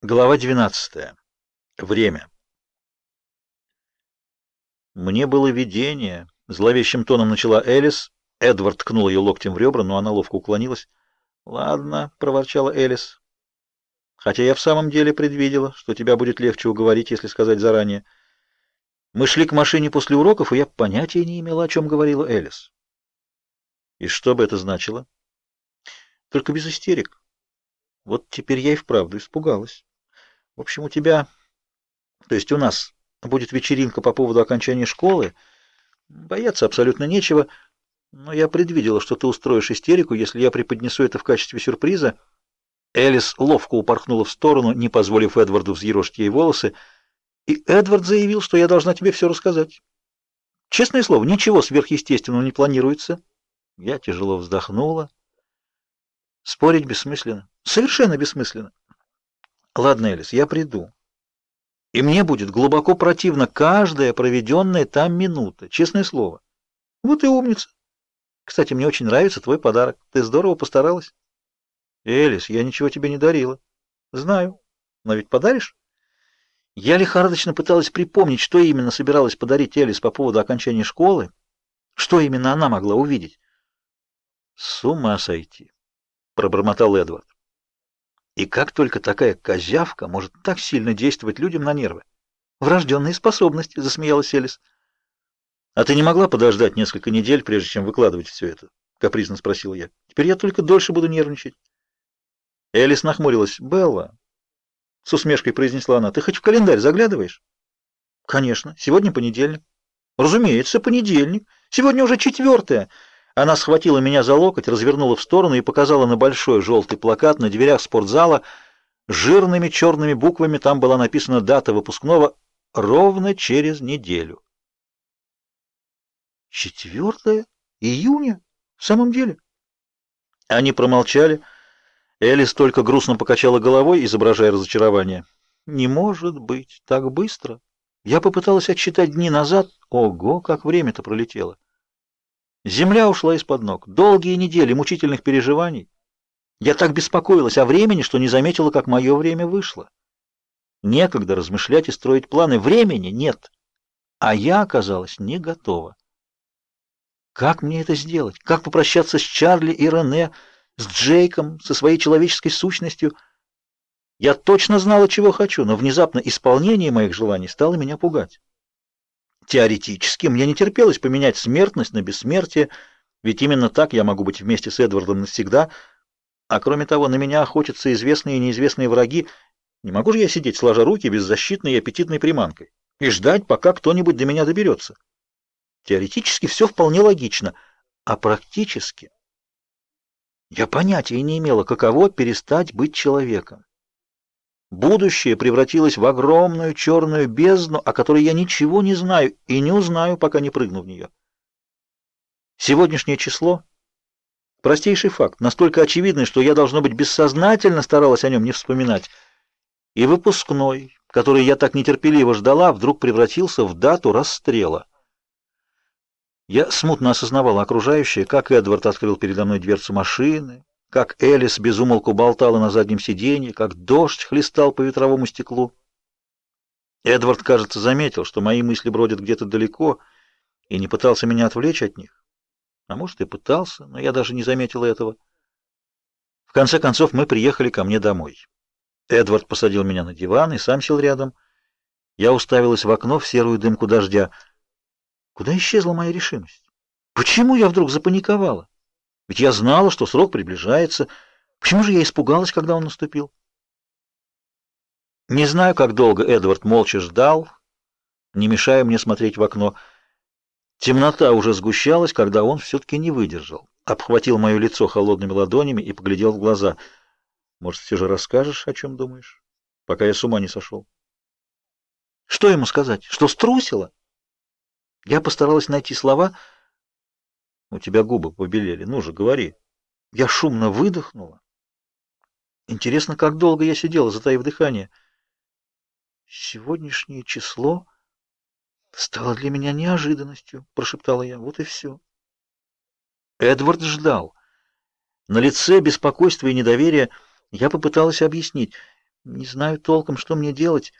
Глава 12. Время. Мне было видение, зловещим тоном начала Элис. Эдвард ткнул ее локтем в ребра, но она ловко уклонилась. "Ладно", проворчала Элис. "Хотя я в самом деле предвидела, что тебя будет легче уговорить, если сказать заранее. Мы шли к машине после уроков, и я понятия не имела, о чем говорила Элис. И что бы это значило? Только без истерик. Вот теперь я и вправду испугалась. В общем, у тебя, то есть у нас, будет вечеринка по поводу окончания школы. Бояться абсолютно нечего, но я предвидела, что ты устроишь истерику, если я преподнесу это в качестве сюрприза. Элис ловко упорхнула в сторону, не позволив Эдварду взъерошить ей волосы, и Эдвард заявил, что я должна тебе все рассказать. Честное слово, ничего сверхъестественного не планируется. Я тяжело вздохнула. Спорить бессмысленно. Совершенно бессмысленно. Ладно, Элис, я приду. И мне будет глубоко противно каждая проведенная там минута, честное слово. Вот и умница. Кстати, мне очень нравится твой подарок. Ты здорово постаралась. Элис, я ничего тебе не дарила. Знаю. Но ведь подаришь? Я лихорадочно пыталась припомнить, что именно собиралась подарить Элис по поводу окончания школы, что именно она могла увидеть. С ума сойти, пробормотал Эдвард. И как только такая козявка может так сильно действовать людям на нервы? Врожденные способности, засмеялась Элис. А ты не могла подождать несколько недель, прежде чем выкладывать все это? капризно спросил я. Теперь я только дольше буду нервничать. Элис нахмурилась. "Белла", с усмешкой произнесла она. "Ты хоть в календарь заглядываешь?" "Конечно. Сегодня понедельник." "Разумеется, понедельник. Сегодня уже четвертое. Она схватила меня за локоть, развернула в сторону и показала на большой желтый плакат на дверях спортзала. Жирными черными буквами там была написана дата выпускного ровно через неделю. Четвертое июня? В самом деле? Они промолчали. Элис только грустно покачала головой, изображая разочарование. Не может быть, так быстро. Я попыталась отсчитать дни назад. Ого, как время-то пролетело. Земля ушла из-под ног. Долгие недели мучительных переживаний. Я так беспокоилась о времени, что не заметила, как мое время вышло. Некогда размышлять и строить планы. Времени нет. А я оказалась не готова. Как мне это сделать? Как попрощаться с Чарли и Рене, с Джейком, со своей человеческой сущностью? Я точно знала, чего хочу, но внезапно исполнение моих желаний стало меня пугать. Теоретически мне не терпелось поменять смертность на бессмертие, ведь именно так я могу быть вместе с Эдвардом навсегда. А кроме того, на меня охотятся известные и неизвестные враги. Не могу же я сидеть сложа руки беззащитной и аппетитной приманкой и ждать, пока кто-нибудь до меня доберется. Теоретически все вполне логично, а практически я понятия не имела, каково перестать быть человеком. Будущее превратилось в огромную черную бездну, о которой я ничего не знаю и не узнаю, пока не прыгну в нее. Сегодняшнее число простейший факт, настолько очевидный, что я должно быть бессознательно старалась о нем не вспоминать. И выпускной, который я так нетерпеливо ждала, вдруг превратился в дату расстрела. Я смутно осознавала окружающее, как Эдвард открыл передо мной дверцу машины, как Элис безумолку болтала на заднем сиденье, как дождь хлестал по ветровому стеклу. Эдвард, кажется, заметил, что мои мысли бродят где-то далеко, и не пытался меня отвлечь от них. А может, и пытался, но я даже не заметила этого. В конце концов мы приехали ко мне домой. Эдвард посадил меня на диван и сам сел рядом. Я уставилась в окно в серую дымку дождя. Куда исчезла моя решимость? Почему я вдруг запаниковала? Ведь я знала, что срок приближается. Почему же я испугалась, когда он наступил? Не знаю, как долго Эдвард молча ждал, не мешая мне смотреть в окно. Темнота уже сгущалась, когда он все таки не выдержал. Обхватил мое лицо холодными ладонями и поглядел в глаза. Может, все же расскажешь, о чем думаешь, пока я с ума не сошел?» Что ему сказать? Что струсила? Я постаралась найти слова, у тебя губы побелели. Ну же, говори. Я шумно выдохнула. Интересно, как долго я сидела, затаив дыхание. Сегодняшнее число стало для меня неожиданностью, прошептала я. Вот и все. Эдвард ждал. На лице беспокойство и недоверие. Я попыталась объяснить. Не знаю толком, что мне делать.